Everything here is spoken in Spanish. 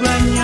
blanco.